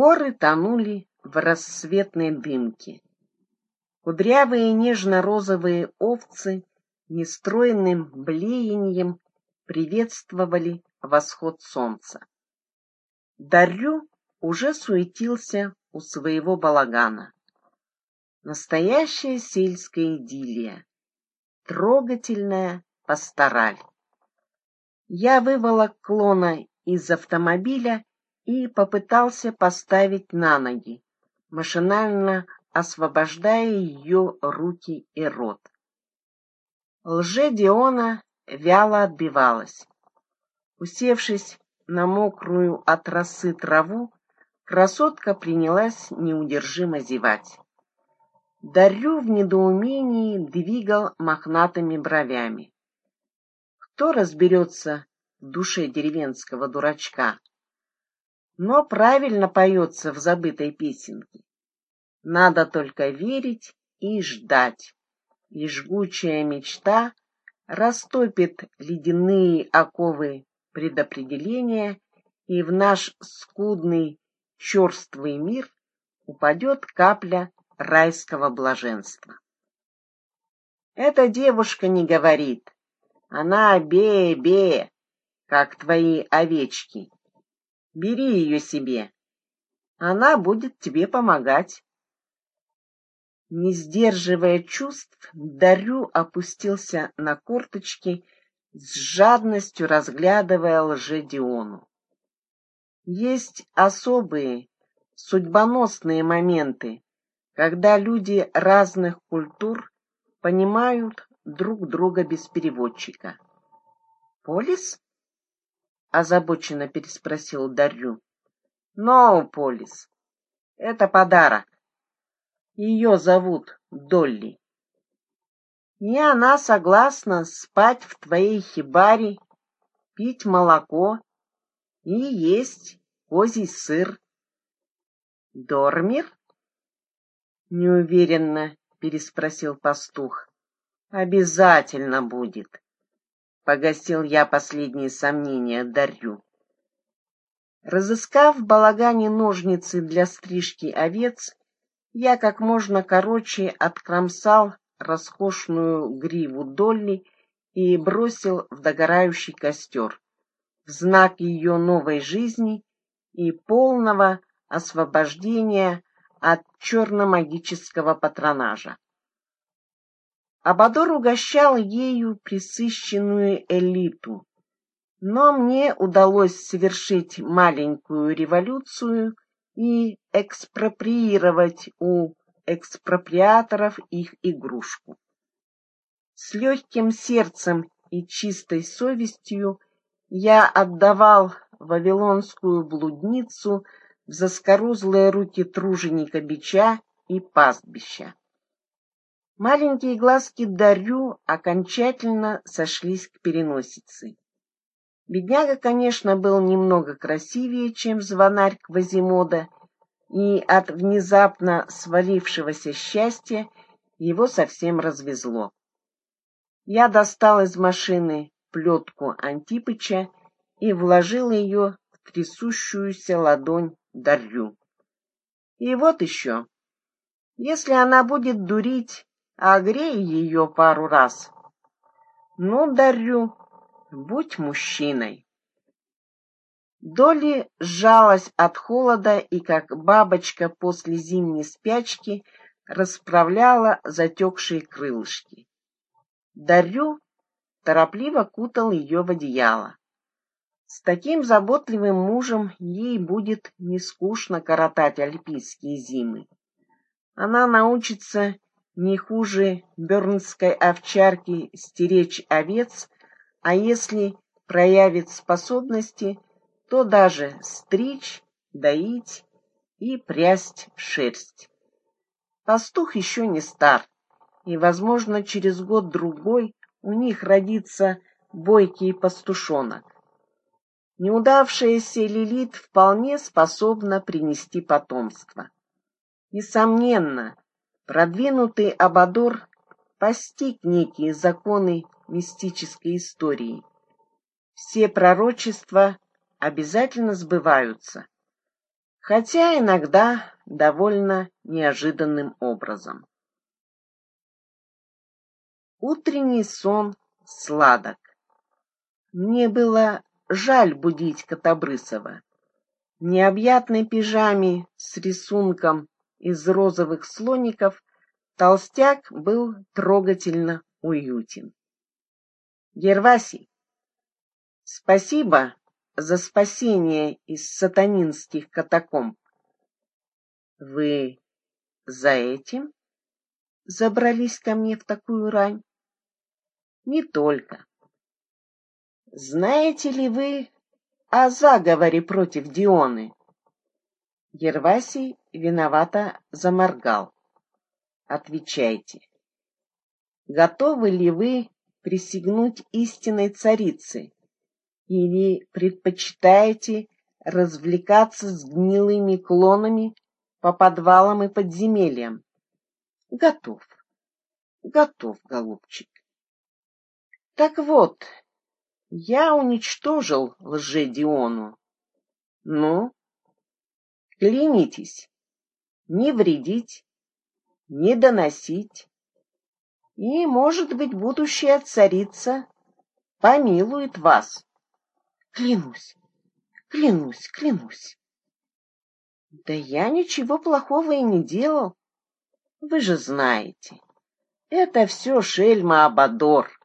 Горы тонули в рассветной дымке. Кудрявые нежно-розовые овцы нестроенным блеянием приветствовали восход солнца. Дарю уже суетился у своего балагана. Настоящая сельская идиллия, трогательная пастораль. Я выволок клона из автомобиля и попытался поставить на ноги, машинально освобождая ее руки и рот. Лже-Диона вяло отбивалась. Усевшись на мокрую от росы траву, красотка принялась неудержимо зевать. Дарю в недоумении двигал мохнатыми бровями. Кто разберется в душе деревенского дурачка? Но правильно поется в забытой песенке. Надо только верить и ждать, и жгучая мечта растопит ледяные оковы предопределения, и в наш скудный черствый мир упадет капля райского блаженства. Эта девушка не говорит, она бе-бе, как твои овечки. Бери ее себе, она будет тебе помогать. Не сдерживая чувств, Дарю опустился на корточки, с жадностью разглядывая лжедиону. Есть особые, судьбоносные моменты, когда люди разных культур понимают друг друга без переводчика. «Полис?» — озабоченно переспросил Дарью. «Ноу, Полис. Это подарок. Ее зовут Долли. И она согласна спать в твоей хибаре, пить молоко и есть козий сыр. Дормир? Неуверенно переспросил пастух. Обязательно будет. Погасил я последние сомнения Дарью. Разыскав в балагане ножницы для стрижки овец, я как можно короче откромсал роскошную гриву Долли и бросил в догорающий костер в знак ее новой жизни и полного освобождения от черно-магического патронажа. Абадор угощал ею присыщенную элиту, но мне удалось совершить маленькую революцию и экспроприировать у экспроприаторов их игрушку. С легким сердцем и чистой совестью я отдавал вавилонскую блудницу в заскорузлые руки труженика бича и пастбища. Маленькие глазки Дарю окончательно сошлись к переносице. Бедняга, конечно, был немного красивее, чем звонарь Квазимода, и от внезапно свалившегося счастья его совсем развезло. Я достал из машины плетку Антипыча и вложил ее в трясущуюся ладонь Дарью. И вот еще. Если она будет дурить, огрей ее пару раз. Ну, Дарью, будь мужчиной. Доли сжалась от холода и, как бабочка после зимней спячки, расправляла затекшие крылышки. Дарю торопливо кутал ее в одеяло. С таким заботливым мужем ей будет не скучно коротать альпийские зимы. Она научится не хуже бернской овчарки стеречь овец а если проявит способности, то даже стричь, доить и прясть шерсть. Пастух еще не стар, и, возможно, через год-другой у них родится бойкий пастушонок. Неудавшаяся Лилит вполне способна принести потомство. Несомненно, продвинутый Абадор постиг некие законы мистической истории. Все пророчества обязательно сбываются. хотя иногда довольно неожиданным образом. Утренний сон сладок. Мне было жаль будить Котобрысова. Необъятной пижаме с рисунком из розовых слоников толстяк был трогательно уютен. Гервасий, спасибо за спасение из сатанинских катакомб. Вы за этим забрались ко мне в такую рань? Не только. Знаете ли вы о заговоре против Дионы? Гервасий виновато заморгал. Отвечайте. Готовы ли вы присягнуть истинной царице или предпочитаете развлекаться с гнилыми клонами по подвалам и подземельям? Готов. Готов, голубчик. Так вот, я уничтожил лже-Диону. Ну, клянитесь, не вредить, не доносить. И, может быть, будущая царица помилует вас. Клянусь, клянусь, клянусь. Да я ничего плохого и не делал. Вы же знаете, это все шельма Абадор.